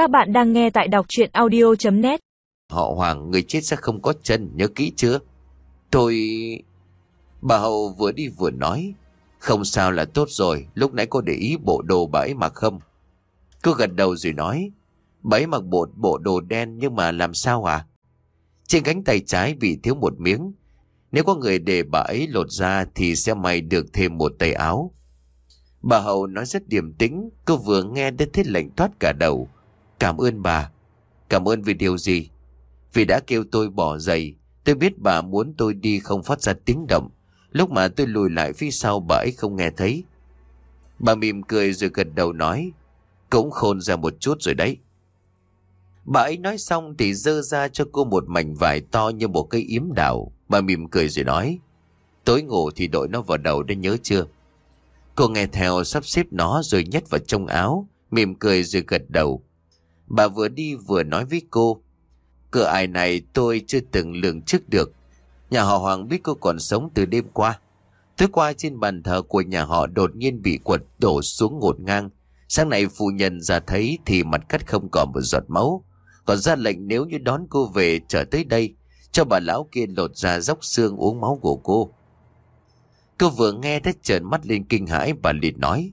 Các bạn đang nghe tại đọc chuyện audio.net Họ Hoàng người chết sẽ không có chân Nhớ kỹ chưa? Tôi... Bà Hậu vừa đi vừa nói Không sao là tốt rồi Lúc nãy cô để ý bộ đồ bà ấy mặc không? Cô gật đầu rồi nói Bà ấy mặc bộ, bộ đồ đen Nhưng mà làm sao à Trên cánh tay trái bị thiếu một miếng Nếu có người để bà ấy lột ra Thì sẽ may được thêm một tay áo. Bà Hậu nói rất điềm tĩnh Cô vừa nghe đến thế lệnh thoát cả đầu. Cảm ơn bà. Cảm ơn vì điều gì? Vì đã kêu tôi bỏ giày. Tôi biết bà muốn tôi đi không phát ra tiếng động. Lúc mà tôi lùi lại phía sau, bà ấy không nghe thấy. Bà mỉm cười rồi gật đầu nói, Cũng khôn ra một chút rồi đấy. Bà ấy nói xong thì dơ ra cho cô một mảnh vải to như một cây yếm đảo Bà mỉm cười rồi nói, Tối ngủ thì đội nó vào đầu để nhớ chưa? Cô nghe theo sắp xếp nó rồi nhét vào trong áo, Mỉm cười rồi gật đầu. Bà vừa đi vừa nói với cô, Cửa ai này tôi chưa từng lường trước được. Nhà họ Hoàng biết cô còn sống từ đêm qua. Tối qua trên bàn thờ của nhà họ đột nhiên bị quật đổ xuống ngột ngang. Sáng nay phu nhân ra thấy thì mặt cắt không còn một giọt máu. Còn ra lệnh nếu như đón cô về trở tới đây, Cho bà lão kia lột ra dốc xương uống máu của cô. Cô vừa nghe đã trợn mắt lên kinh hãi, bà liền nói,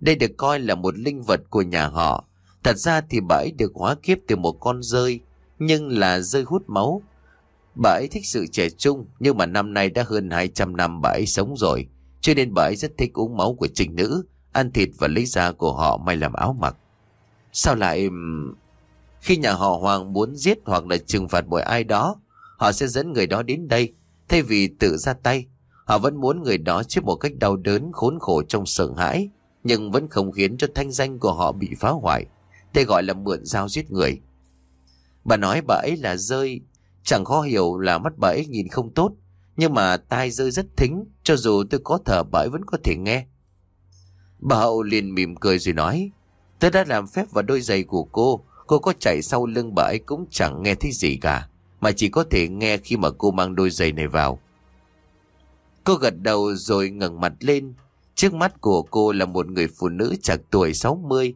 Đây được coi là một linh vật của nhà họ. Thật ra thì bà ấy được hóa kiếp từ một con rơi, Nhưng là rơi hút máu. Bà ấy thích sự trẻ trung, Nhưng mà năm nay đã hơn 200 năm bà ấy sống rồi. Cho nên bà ấy rất thích uống máu của trình nữ, Ăn thịt và lấy da của họ may làm áo mặc. Sao lại... Khi nhà họ Hoàng muốn giết hoặc là trừng phạt một ai đó, Họ sẽ dẫn người đó đến đây, Thay vì tự ra tay. Họ vẫn muốn người đó chết một cách đau đớn, khốn khổ trong sợ hãi, Nhưng vẫn không khiến cho thanh danh của họ bị phá hoại. Đây gọi là mượn dao giết người. Bà nói bà ấy là rơi. Chẳng khó hiểu là mắt bà ấy nhìn không tốt, Nhưng mà tai rơi rất thính, Cho dù tôi có thở bà ấy vẫn có thể nghe. Bà hậu liền mỉm cười rồi nói Tôi đã làm phép vào đôi giày của cô Cô có chạy sau lưng bà ấy cũng chẳng nghe thấy gì cả, Mà chỉ có thể nghe khi mà cô mang đôi giày này vào. Cô gật đầu rồi ngẩng mặt lên. Trước mắt của cô là một người phụ nữ chạc tuổi 60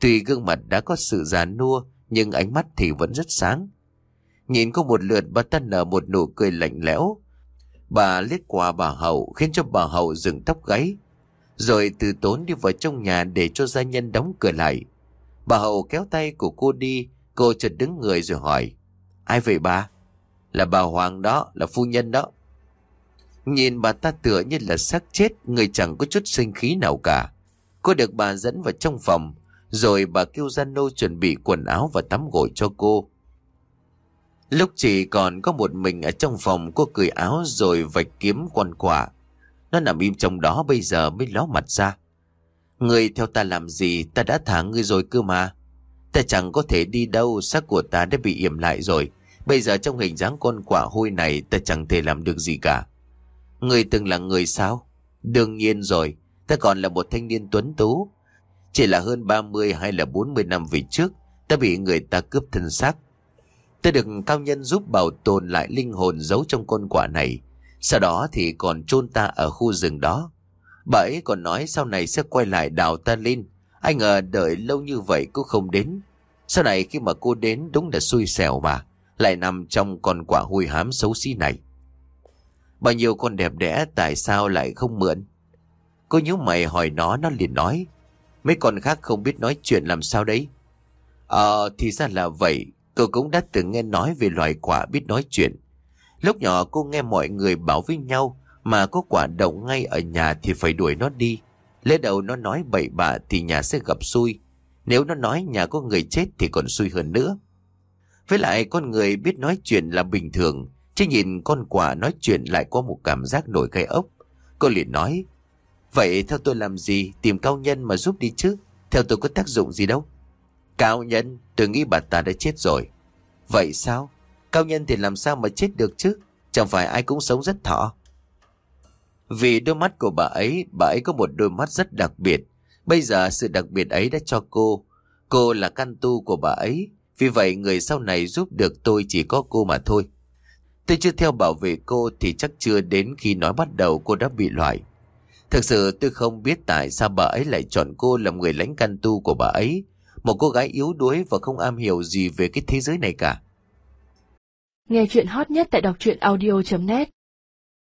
Tuy gương mặt đã có sự già nua Nhưng ánh mắt thì vẫn rất sáng. Nhìn cô một lượt bà ta nở một nụ cười lạnh lẽo. Bà liếc qua bà Hậu khiến cho bà Hậu dừng tóc gáy. Rồi từ tốn đi vào trong nhà để cho gia nhân đóng cửa lại. Bà Hậu kéo tay của cô đi Cô chợt đứng người rồi hỏi Ai vậy bà? Là bà Hoàng đó, là phu nhân đó. Nhìn bà ta tựa như là xác chết Người chẳng có chút sinh khí nào cả. Cô được bà dẫn vào trong phòng rồi bà kêu gian nô chuẩn bị quần áo và tắm gội cho cô. Lúc chỉ còn có một mình ở trong phòng Cô cười áo rồi vạch kiếm quan quả Nó nằm im trong đó bây giờ mới ló mặt ra. Người theo ta làm gì? Ta đã thả ngươi rồi cơ mà. Ta chẳng có thể đi đâu Xác của ta đã bị yểm lại rồi. Bây giờ trong hình dáng con quả hôi này Ta chẳng thể làm được gì cả. Người từng là người sao? Đương nhiên rồi, ta còn là một thanh niên tuấn tú. Chỉ là hơn 30 hay là 40 năm về trước, ta bị người ta cướp thân xác. Ta được cao nhân giúp bảo tồn lại linh hồn giấu trong con quả này. Sau đó thì còn chôn ta ở khu rừng đó. Bà ấy còn nói sau này sẽ quay lại đào ta lên. Anh ngờ đợi lâu như vậy cũng không đến. Sau này khi mà cô đến đúng là xui xẻo mà. Lại nằm trong con quả hôi hám xấu xí này. Bao nhiêu con đẹp đẽ tại sao lại không mượn? Cô nhớ mày hỏi nó, nó liền nói. Mấy con khác không biết nói chuyện làm sao đấy? Ờ, thì ra là vậy. Cô cũng đã từng nghe nói về loài quả biết nói chuyện. Lúc nhỏ cô nghe mọi người bảo với nhau mà có quả đậu ngay ở nhà thì phải đuổi nó đi. Lẽ đầu nó nói bậy bạ thì nhà sẽ gặp xui. Nếu nó nói nhà có người chết thì còn xui hơn nữa. Với lại con người biết nói chuyện là bình thường Chứ nhìn con quả nói chuyện lại có một cảm giác nổi gai ốc. Cô liền nói, vậy theo tôi làm gì tìm cao nhân mà giúp đi chứ? Theo tôi có tác dụng gì đâu. Cao nhân, tôi nghĩ bà ta đã chết rồi. Vậy sao? Cao nhân thì làm sao mà chết được chứ? Chẳng phải ai cũng sống rất thọ. Vì đôi mắt của bà ấy, bà ấy có một đôi mắt rất đặc biệt. Bây giờ sự đặc biệt ấy đã cho cô. Cô là căn tu của bà ấy. Vì vậy người sau này giúp được tôi chỉ có cô mà thôi. Tôi chưa theo bảo vệ cô thì chắc chưa đến khi nói bắt đầu cô đã bị loại. Thực sự tôi không biết tại sao bà ấy lại chọn cô làm người lãnh căn tu của bà ấy. Một cô gái yếu đuối và không am hiểu gì về cái thế giới này cả. Nghe chuyện hot nhất tại đọc truyện audio.net